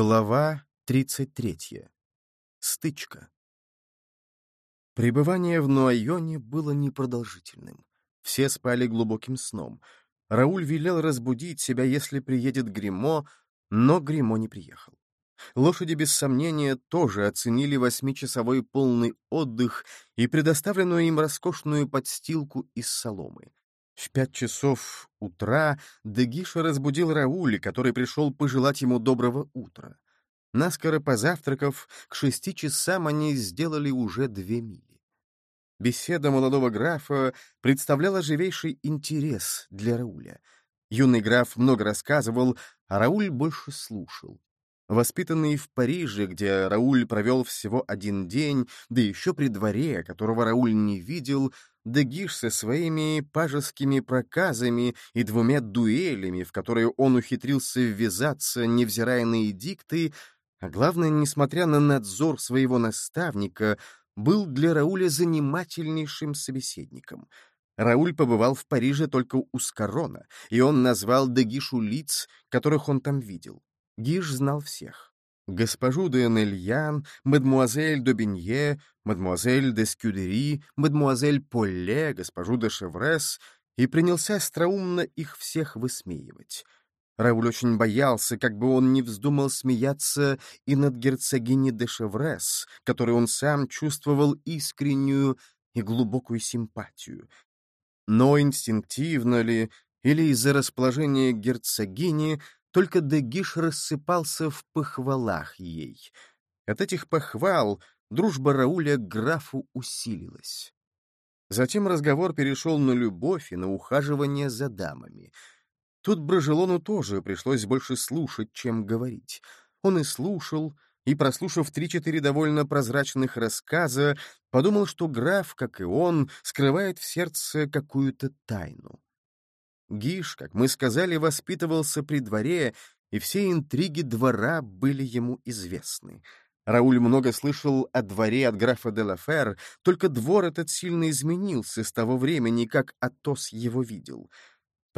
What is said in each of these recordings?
Глава 33. Стычка. Пребывание в Нуайоне было непродолжительным. Все спали глубоким сном. Рауль велел разбудить себя, если приедет Гримо, но Гримо не приехал. Лошади, без сомнения, тоже оценили восьмичасовой полный отдых и предоставленную им роскошную подстилку из соломы. В пять часов утра Дегиша разбудил Рауля, который пришел пожелать ему доброго утра. Наскоро позавтракав, к шести часам они сделали уже две мили. Беседа молодого графа представляла живейший интерес для Рауля. Юный граф много рассказывал, а Рауль больше слушал. Воспитанный в Париже, где Рауль провел всего один день, да еще при дворе, которого Рауль не видел, Дегиш со своими пажескими проказами и двумя дуэлями, в которые он ухитрился ввязаться, невзирая на эдикты, а главное, несмотря на надзор своего наставника, был для Рауля занимательнейшим собеседником. Рауль побывал в Париже только у Скорона, и он назвал Дегишу лиц, которых он там видел. Гиш знал всех. Госпожу де Нельян, мадмуазель де Бенье, мадмуазель де Скюдери, мадмуазель Полле, госпожу де Шеврес, и принялся остроумно их всех высмеивать. Рауль очень боялся, как бы он не вздумал смеяться и над герцогиней де Шеврес, которой он сам чувствовал искреннюю и глубокую симпатию. Но инстинктивно ли, или из-за расположения герцогини, только Дегиш рассыпался в похвалах ей. От этих похвал дружба Рауля к графу усилилась. Затем разговор перешел на любовь и на ухаживание за дамами — Тут Брожелону тоже пришлось больше слушать, чем говорить. Он и слушал, и, прослушав три-четыре довольно прозрачных рассказа, подумал, что граф, как и он, скрывает в сердце какую-то тайну. Гиш, как мы сказали, воспитывался при дворе, и все интриги двора были ему известны. Рауль много слышал о дворе от графа де Лафер, только двор этот сильно изменился с того времени, как Атос его видел —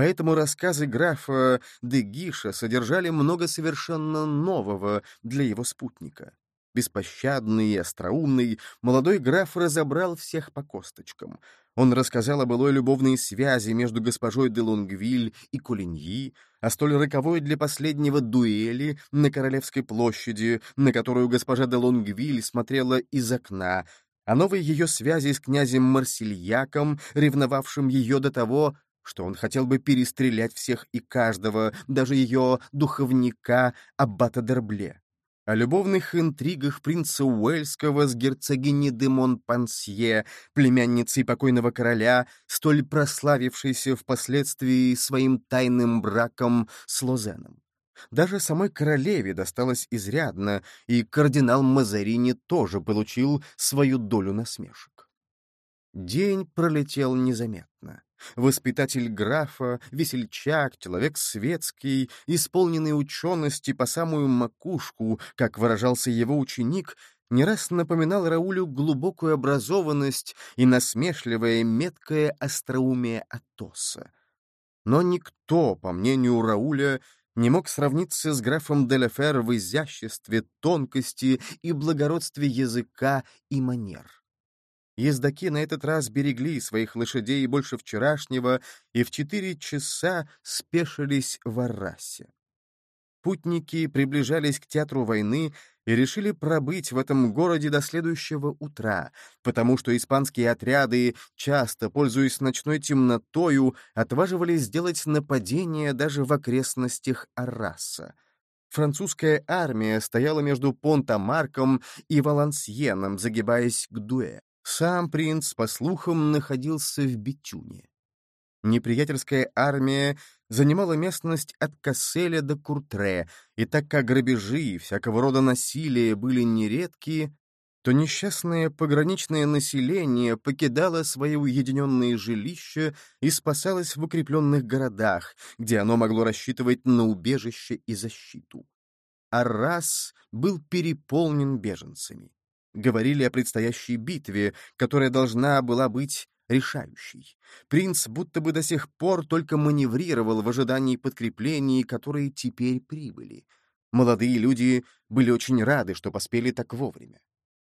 Поэтому рассказы графа де Гиша содержали много совершенно нового для его спутника. Беспощадный и остроумный, молодой граф разобрал всех по косточкам. Он рассказал о былой любовной связи между госпожой де Лонгвиль и Кулиньи, о столь роковой для последнего дуэли на Королевской площади, на которую госпожа де Лонгвиль смотрела из окна, о новой ее связи с князем Марсельяком, ревновавшим ее до того, что он хотел бы перестрелять всех и каждого, даже ее духовника Аббата Дербле. О любовных интригах принца Уэльского с герцогиней де Монпансье, племянницей покойного короля, столь прославившейся впоследствии своим тайным браком с Лозеном. Даже самой королеве досталось изрядно, и кардинал Мазарини тоже получил свою долю насмешек. День пролетел незаметно. Воспитатель графа, весельчак, человек светский, исполненный учености по самую макушку, как выражался его ученик, не раз напоминал Раулю глубокую образованность и насмешливое меткое остроумие Атоса. Но никто, по мнению Рауля, не мог сравниться с графом Деляфер в изяществе, тонкости и благородстве языка и манер. Ездаки на этот раз берегли своих лошадей больше вчерашнего и в четыре часа спешились в Аррасе. Путники приближались к театру войны и решили пробыть в этом городе до следующего утра, потому что испанские отряды, часто пользуясь ночной темнотою, отваживались сделать нападение даже в окрестностях Арраса. Французская армия стояла между Понта-Марком и Валансьеном, загибаясь к Дуэ. Сам принц, по слухам, находился в Бетюне. Неприятельская армия занимала местность от Касселя до Куртре, и так как грабежи и всякого рода насилия были нередки, то несчастное пограничное население покидало свои уединенные жилища и спасалось в укрепленных городах, где оно могло рассчитывать на убежище и защиту. Аррас был переполнен беженцами. Говорили о предстоящей битве, которая должна была быть решающей. Принц будто бы до сих пор только маневрировал в ожидании подкреплений, которые теперь прибыли. Молодые люди были очень рады, что поспели так вовремя.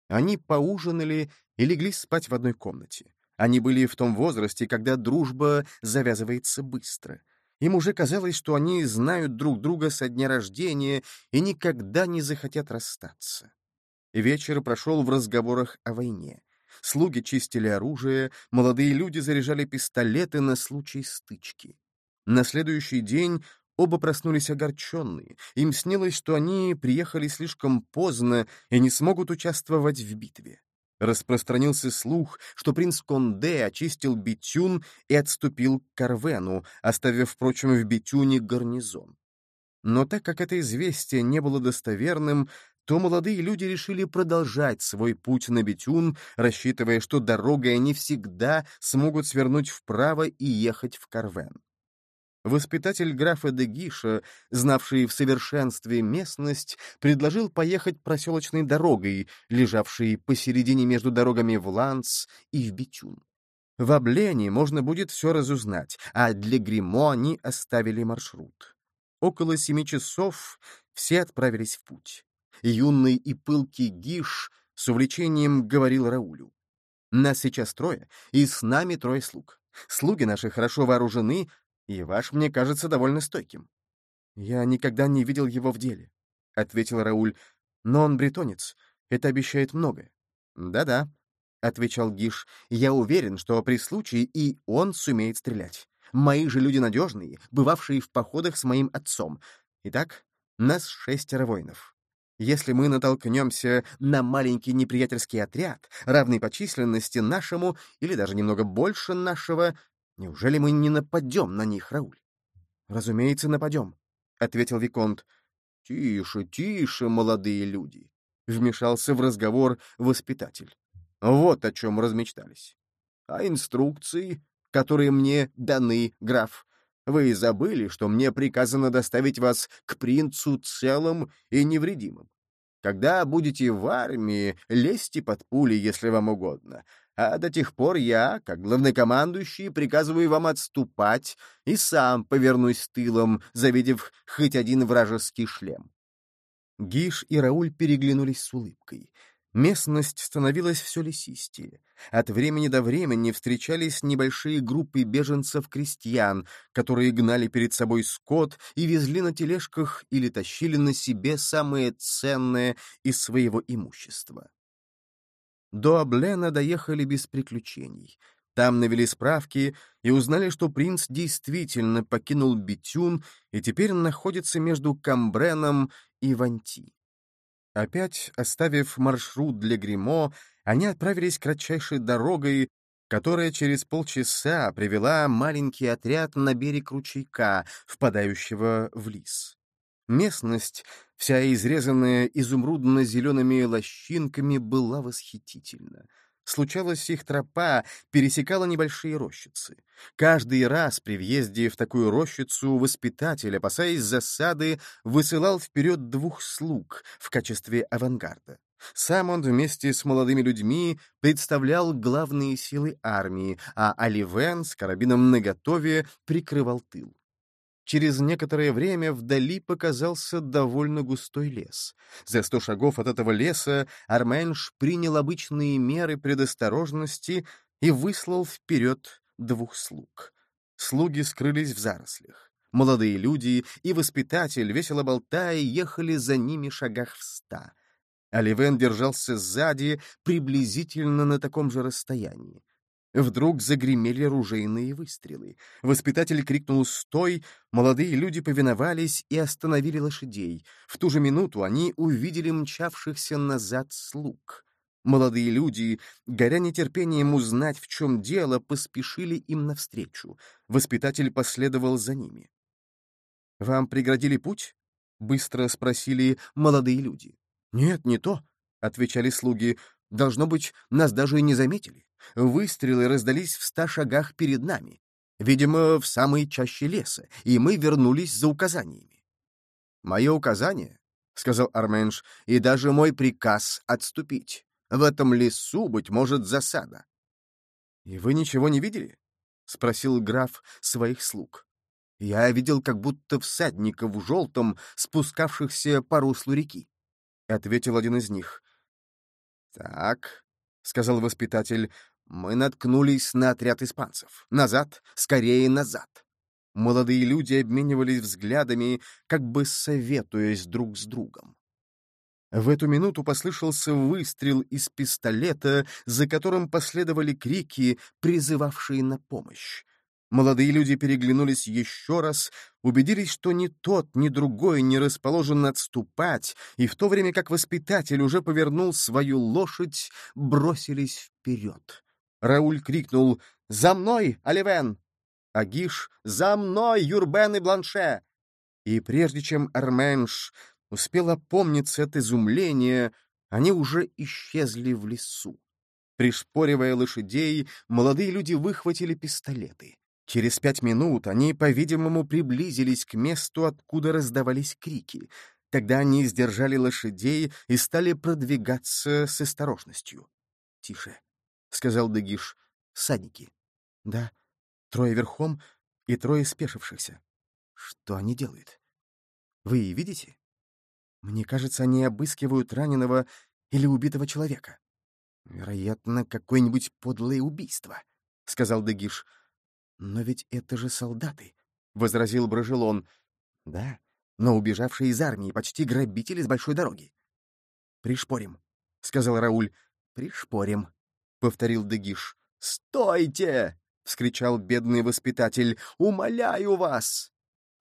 Они поужинали и легли спать в одной комнате. Они были в том возрасте, когда дружба завязывается быстро. Им уже казалось, что они знают друг друга со дня рождения и никогда не захотят расстаться. Вечер прошел в разговорах о войне. Слуги чистили оружие, молодые люди заряжали пистолеты на случай стычки. На следующий день оба проснулись огорченные. Им снилось, что они приехали слишком поздно и не смогут участвовать в битве. Распространился слух, что принц Конде очистил Бетюн и отступил к Карвену, оставив, впрочем, в Бетюне гарнизон. Но так как это известие не было достоверным, то молодые люди решили продолжать свой путь на Бетюн, рассчитывая, что дорогой они всегда смогут свернуть вправо и ехать в Карвен. Воспитатель графа де Гиша, знавший в совершенстве местность, предложил поехать проселочной дорогой, лежавшей посередине между дорогами в Ланс и в Бетюн. В Облене можно будет все разузнать, а для Гримо они оставили маршрут. Около семи часов все отправились в путь. Юный и пылкий Гиш с увлечением говорил Раулю. «Нас сейчас трое, и с нами трое слуг. Слуги наши хорошо вооружены, и ваш мне кажется довольно стойким». «Я никогда не видел его в деле», — ответил Рауль. «Но он бретонец. Это обещает многое». «Да-да», — отвечал Гиш. «Я уверен, что при случае и он сумеет стрелять. Мои же люди надежные, бывавшие в походах с моим отцом. Итак, нас шестеро воинов. Если мы натолкнемся на маленький неприятельский отряд, равный по численности нашему или даже немного больше нашего, Неужели мы не нападем на них, Рауль? — Разумеется, нападем, — ответил Виконт. — Тише, тише, молодые люди, — вмешался в разговор воспитатель. Вот о чем размечтались. А инструкции, которые мне даны, граф, вы забыли, что мне приказано доставить вас к принцу целым и невредимым. Когда будете в армии, лезьте под пули, если вам угодно, а до тех пор я, как главнокомандующий, приказываю вам отступать и сам повернусь тылом, завидев хоть один вражеский шлем». Гиш и Рауль переглянулись с улыбкой. Местность становилась все лесистее. От времени до времени встречались небольшие группы беженцев-крестьян, которые гнали перед собой скот и везли на тележках или тащили на себе самое ценное из своего имущества. До Аблена доехали без приключений. Там навели справки и узнали, что принц действительно покинул Бетюн и теперь находится между Камбреном и Ванти. Опять оставив маршрут для Гримо, они отправились кратчайшей дорогой, которая через полчаса привела маленький отряд на берег ручейка, впадающего в Лис. Местность, вся изрезанная изумрудно-зелеными лощинками, была восхитительна. Случалось, их тропа пересекала небольшие рощицы. Каждый раз при въезде в такую рощицу воспитатель, опасаясь засады, высылал вперед двух слуг в качестве авангарда. Сам он вместе с молодыми людьми представлял главные силы армии, а Оливен с карабином наготове прикрывал тыл. Через некоторое время вдали показался довольно густой лес. За сто шагов от этого леса Арменш принял обычные меры предосторожности и выслал вперед двух слуг. Слуги скрылись в зарослях. Молодые люди и воспитатель, весело болтая, ехали за ними шагах в ста. Оливен держался сзади, приблизительно на таком же расстоянии. Вдруг загремели ружейные выстрелы. Воспитатель крикнул «Стой!», молодые люди повиновались и остановили лошадей. В ту же минуту они увидели мчавшихся назад слуг. Молодые люди, горя нетерпением узнать, в чем дело, поспешили им навстречу. Воспитатель последовал за ними. «Вам преградили путь?» — быстро спросили молодые люди. «Нет, не то», — отвечали слуги. «Должно быть, нас даже и не заметили». Выстрелы раздались в ста шагах перед нами, видимо, в самой чаще леса, и мы вернулись за указаниями. «Мое указание», — сказал Арменш, — «и даже мой приказ отступить. В этом лесу, быть может, засада. — И вы ничего не видели? — спросил граф своих слуг. — Я видел как будто всадников в желтом, спускавшихся по руслу реки. — ответил один из них. «Так», — сказал воспитатель, — «мы наткнулись на отряд испанцев. Назад, скорее назад». Молодые люди обменивались взглядами, как бы советуясь друг с другом. В эту минуту послышался выстрел из пистолета, за которым последовали крики, призывавшие на помощь. Молодые люди переглянулись еще раз, убедились, что ни тот, ни другой не расположен отступать, и в то время как воспитатель уже повернул свою лошадь, бросились вперед. Рауль крикнул «За мной, Оливен!» Агиш «За мной, Юрбен и Бланше!» И прежде чем Арменш успел опомниться от изумления, они уже исчезли в лесу. Пришпоривая лошадей, молодые люди выхватили пистолеты. Через пять минут они, по-видимому, приблизились к месту, откуда раздавались крики. Тогда они сдержали лошадей и стали продвигаться с осторожностью. — Тише, — сказал Дегиш. — Садники. — Да, трое верхом и трое спешившихся. Что они делают? Вы видите? Мне кажется, они обыскивают раненого или убитого человека. Вероятно, какое-нибудь подлое убийство, — сказал Дегиш. «Но ведь это же солдаты», — возразил Брожелон. «Да, но убежавшие из армии, почти грабители с большой дороги». «Пришпорим», — сказал Рауль. «Пришпорим», — повторил Дегиш. «Стойте!» — вскричал бедный воспитатель. «Умоляю вас!»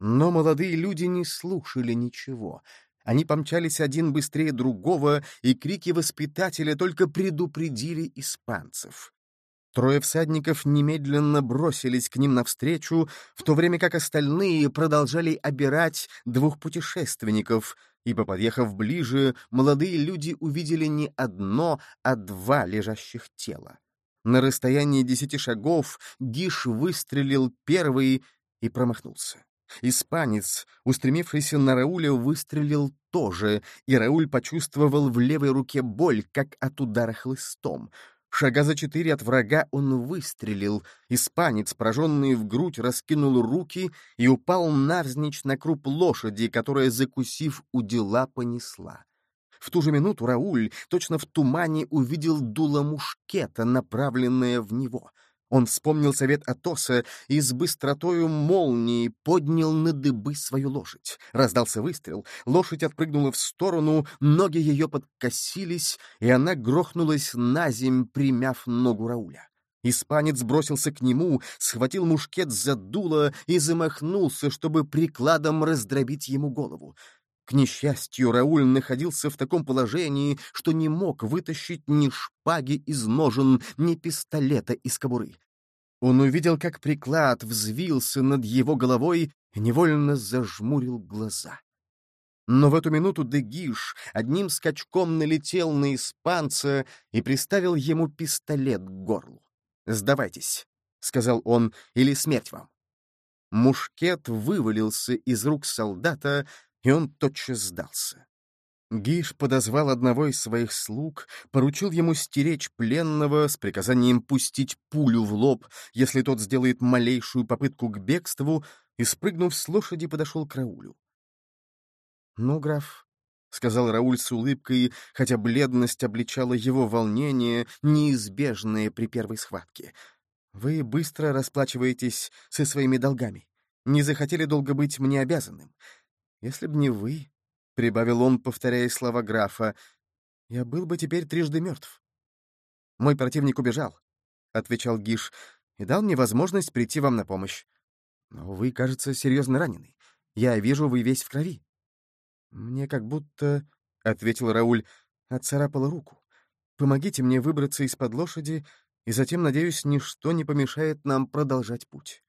Но молодые люди не слушали ничего. Они помчались один быстрее другого, и крики воспитателя только предупредили испанцев. Трое всадников немедленно бросились к ним навстречу, в то время как остальные продолжали обирать двух путешественников, ибо, подъехав ближе, молодые люди увидели не одно, а два лежащих тела. На расстоянии десяти шагов Гиш выстрелил первый и промахнулся. Испанец, устремившийся на Рауля, выстрелил тоже, и Рауль почувствовал в левой руке боль, как от удара хлыстом — Шага за четыре от врага он выстрелил. Испанец, пораженный в грудь, раскинул руки и упал навзничь на круп лошади, которая, закусив у дела, понесла. В ту же минуту Рауль, точно в тумане, увидел дуло мушкета, направленное в него — он вспомнил совет Атоса и с быстротою молнии поднял на дыбы свою лошадь. Раздался выстрел, лошадь отпрыгнула в сторону, ноги ее подкосились, и она грохнулась на земь, примяв ногу Рауля. Испанец бросился к нему, схватил мушкет за дуло и замахнулся, чтобы прикладом раздробить ему голову. К несчастью, Рауль находился в таком положении, что не мог вытащить ни шпаги из ножен, ни пистолета из кобуры. Он увидел, как приклад взвился над его головой невольно зажмурил глаза. Но в эту минуту Дегиш одним скачком налетел на испанца и приставил ему пистолет к горлу. «Сдавайтесь», — сказал он, — «или смерть вам». Мушкет вывалился из рук солдата, и он тотчас сдался. Гиш подозвал одного из своих слуг, поручил ему стеречь пленного с приказанием пустить пулю в лоб, если тот сделает малейшую попытку к бегству, и, спрыгнув с лошади, подошел к Раулю. «Ну, граф», — сказал Рауль с улыбкой, хотя бледность обличала его волнение, неизбежное при первой схватке. «Вы быстро расплачиваетесь со своими долгами. Не захотели долго быть мне обязанным. Если б не вы, — прибавил он, повторяя слова графа, — я был бы теперь трижды мертв. Мой противник убежал, — отвечал Гиш, — и дал мне возможность прийти вам на помощь. Но вы, кажется, серьезно ранены. Я вижу, вы весь в крови. Мне как будто, — ответил Рауль, — отцарапала руку. Помогите мне выбраться из-под лошади, и затем, надеюсь, ничто не помешает нам продолжать путь.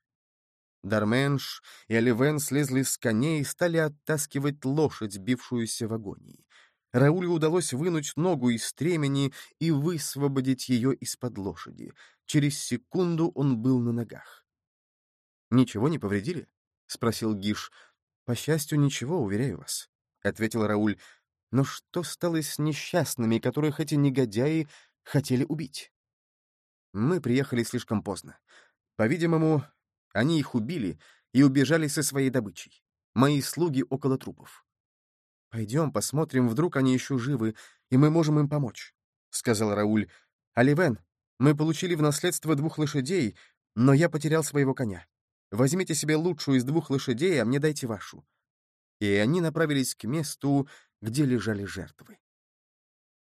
Дарменш и Оливен слезли с коней и стали оттаскивать лошадь, бившуюся в агонии. Раулю удалось вынуть ногу из стремени и высвободить ее из-под лошади. Через секунду он был на ногах. «Ничего не повредили?» — спросил Гиш. «По счастью, ничего, уверяю вас», — ответил Рауль. Но что стало с несчастными, которых эти негодяи хотели убить? Мы приехали слишком поздно. По-видимому, они их убили и убежали со своей добычей. Мои слуги около трупов. «Пойдем, посмотрим, вдруг они еще живы, и мы можем им помочь», — сказал Рауль. «Оливен, мы получили в наследство двух лошадей, но я потерял своего коня. Возьмите себе лучшую из двух лошадей, а мне дайте вашу». И они направились к месту, где лежали жертвы.